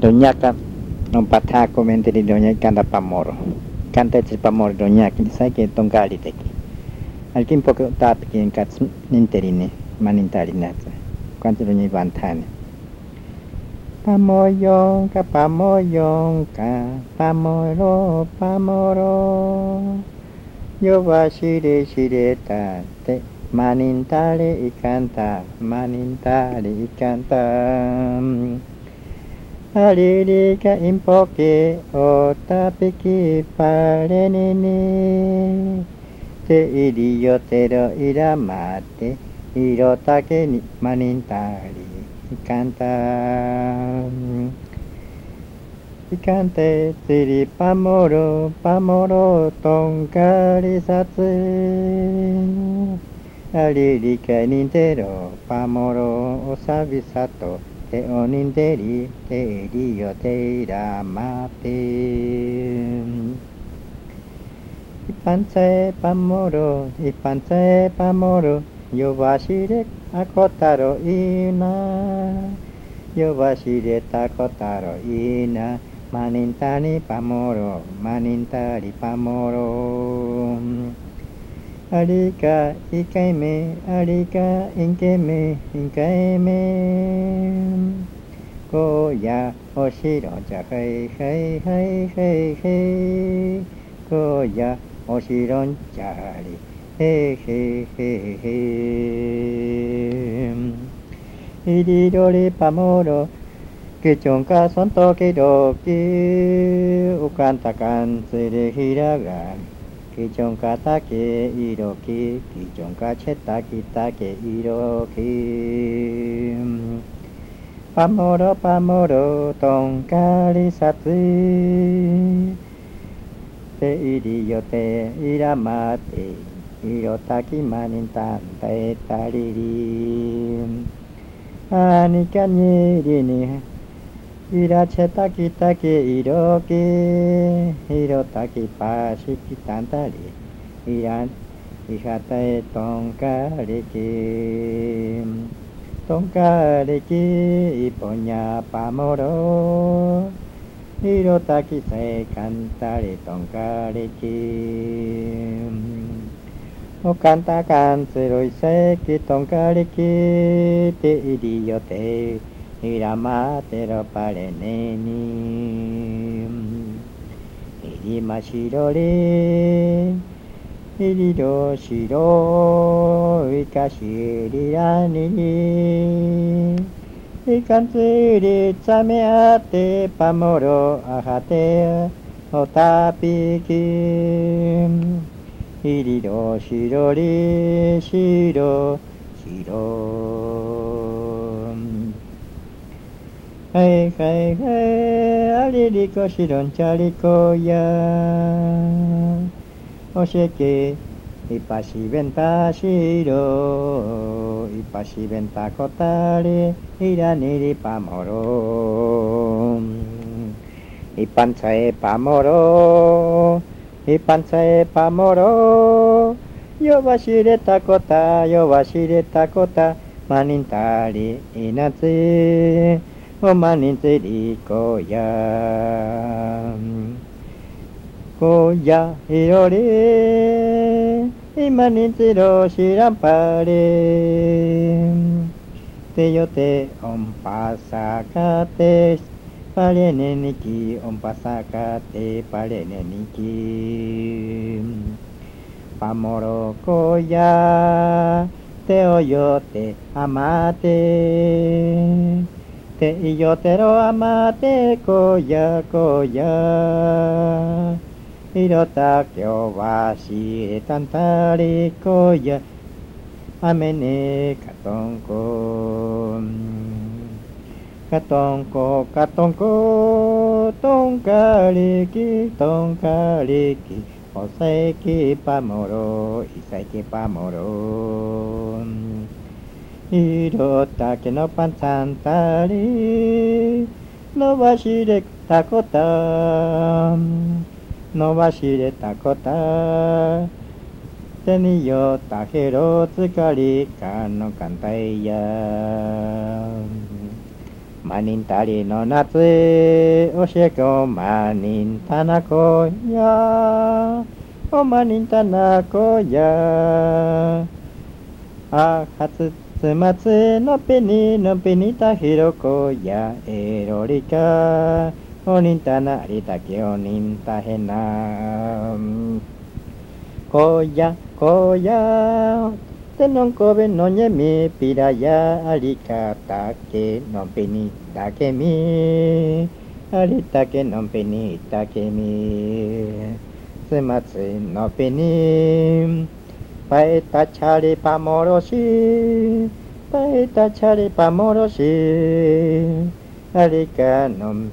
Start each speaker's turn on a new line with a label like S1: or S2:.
S1: donyakan. Nompatha komente di donya kanda pamoro. Kanta ci pamoro donyak ni sai ke tongkali teki alkin poko tap ki enkat ninterine manintari natsa kanta pamoyong ka pamoyong ka pamoro pamoro. Yo wa shire shire ikan ta ikanta ikan ikanta Alilica in poche, otta picchi parenene. Te idio te lo iramate, iro take ni manintari. Canta. Picante, tiri pamoro, pamoro, toncari satsu. Alilica nintero, pamoro, osabi sato. ておにでりてりよていらまて一般パモロ、一般パモロ、ヨばシレたコタロイナヨ。呼シレタコタロイナ。マニンタニパモロ、マニンタリパモロ。ありかいかいめ。ありかいんけめ。いかいめ。こやおしろじゃはいはいはいはい。はいこやおしろんじゃりへいへいへいへいいりどりぱもろけちょんかそんときどきうかんたかんつれひらがん กิจงกาตาเกอิโรคิกิจงกาเชตากิตาเกอิโรคิปามโมโรปามโมโรตงกาลิสัตติเตอิริโยเตอิรามาเตอิโรตากิมานิตันเตตาลิริอานิกัญญิรินิ いらちたきたきいろきいろたきぱしきたんたりいらんいはたえとんかりき。とんかりきいぽにゃぱもろ。いろたきせかんたりとんかりき。おかんたかんつイいせきとんかキき。てリりよて。ひらまてろぱれねに。いりましろりいりろしろいかしりらにに。いかんつりつめあってぱもろあはておたぴき。いりろしろりしろしろ。しろはいはいはい、ありりこしろんちゃりこや。おしえけ、いぱしべんたしろ、いぱしべんたこたり、いらにりぱもろ。いぱんさえぱもろ、いぱんさえぱもろ。よわしれたこた、よわしれたこた、まにんたりいなつ。ほまにつりこやこや。ひろれ。今につろしらんぱれ。てよておんぱさかてパレネにきおんぱさかてパレネにき。パモロコや手をよってあまて。てよてろあまてこやこや。いろたきょうはしたんたりこや。あめねかとんこかとんこかとんことんかりきとんかりきおせきぱもろいせきぱもろ色だけのパンサンタリ伸ばしれたこと。伸ばしれたこと。手によったヘロつかりかのかんや。マニンタリの夏教え子マニンタナコや。おマニンタナコや。あはつつまつのぺにのぺにたひろこやえろりかおにんたなりたけおにんたへな。こやこやてのんこべのにゃみぴらやありかたけのぺにたけみ。ありたけのぺにたけみ。つまつのぺにパエタチャリパモロシパエタチャリパモロシありかのん